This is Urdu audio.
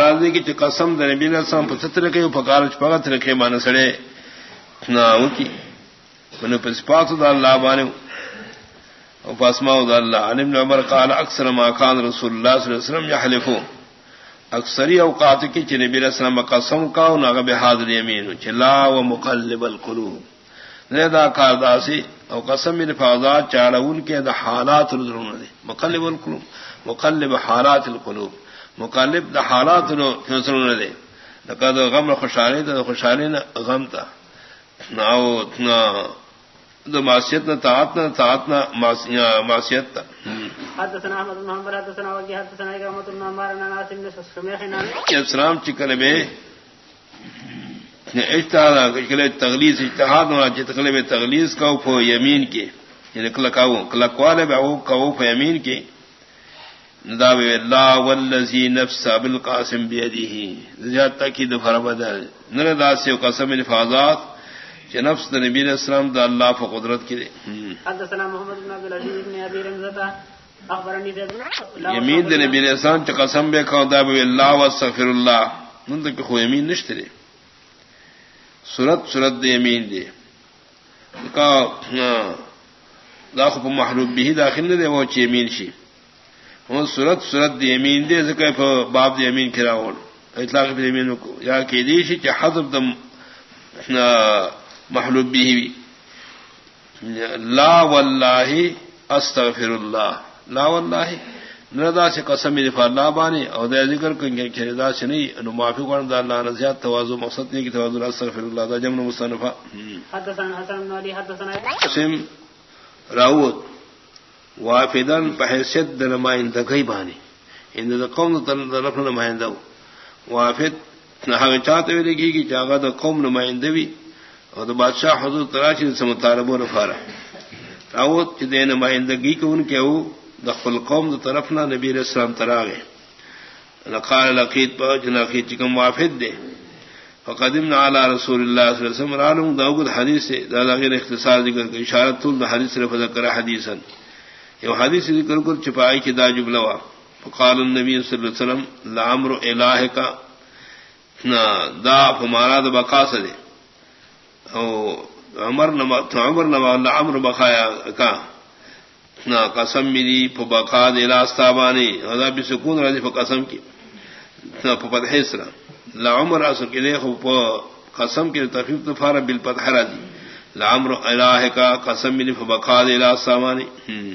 راضی کی قسم دے نبی علیہ السلام پستر کے پکار پگت رکھے مان سڑے نا نہ کی۔ من پسپات دا اللہ بانے۔ او پاسما دا اللہ۔ ان ابن عمر قال، اکثر ما کان رسول اللہ صلی اللہ علیہ وسلم یحلفو۔ اکثری اوقات کی چ نبی علیہ السلام قسم کا نہ بے حاضر یمین چلا و مقلب القلوب۔ دا کار داسی او قسم من فاضات چارون کے دا حالات رضرون دے۔ مقلب القلوب، مقلب حالات القلوب۔ مقالب دا حالات نو فیصلوں دے لقد غم خوشحالی دا خوشحالی نا غم تا ناو نا دا معصیت نا طاعت نا طاعت نا معصیت تا حدثنا احمد بن محمد حدثنا وجه حدثنا اقامت بن عمار انا ناس بن سميحنا اسلام چکل اجتہاد کل تغلیظ اجتہاد ہونا جتکل بے تغلیظ کا یمین کے یعنی کلکاو کلکوالے اوپو یمین کے دا لا والذی نفس بالقاسم بیدیہ. زیادہ تاکید فر بدل نر دا سے قسم الفاظات کہ نفس نبی علیہ السلام دا اللہ ف قدرت کی حدثنا محمد بن عبد العزيز بن ابي رمزه اخبرني یمین دے نبی علیہ السلام چ قسم بے کھا دا اللہ واستغفر اللہ. نن تک خو یمین نشترے سورت سورت دے یمین دے. کا دا خو محروب بھی داخل نہ دے وہ چ یمین شی. سورت سورت دی امین دے ذکر باب دی امین کرا اطلاق دی امین کو یا کہ دیشی کہ حذف دم محلوب بھی لا واللہ استغفر اللہ۔ لا واللہ نردا سے قسم رفا اللہ بانے اور دے ذکر کریں گے کہ رضا سے نہیں انو معافی کرن دا اللہ نزیات توازو مقصد نہیں کہ توازو استغفر اللہ دا جمع مصنفہ۔ حدثنا حسن بن علي حدثنا قسم راوت وافدن بحیثیت د نمائندگی بانی ان د قوم طرف نمائندہ وافد نہ چاہتے ہوئے لگی کہ جاگا د قوم نمائندوی اور د بادشاہ حضور تراشی سے مطالبہ نفارا راوت چې د نمائندگی کو ان کے او د خپل قوم د طرف نہ نبی علیہ السلام تراغه لقال لقيت په جناقی چکم وافد دے فقدمنا على رسول الله صلی الله علیه وسلم. رالم داود حدیث سے دا غیر اختصار ذکر اشارت الحدیث رفض کر حدیثا. یو حدیث ذکر کر چپائی کی دا جبلوا فقال النبی صلی اللہ علیہ وسلم لعمر الہ کا نا، دا ہمارا دا بقا سے او، عمر نما عمر نما لعمر بقایا کا. نا، قسم ملی فبقا دے لاستابانی دا بسکون راضی فقسم کی. نا ففتح اسرا لعمر اصل کے لیے قسم کے تخفیف تفارہ بالفتح راضی لعمر الہ کا قسم ملی فبقا دے لاستابانی ہم۔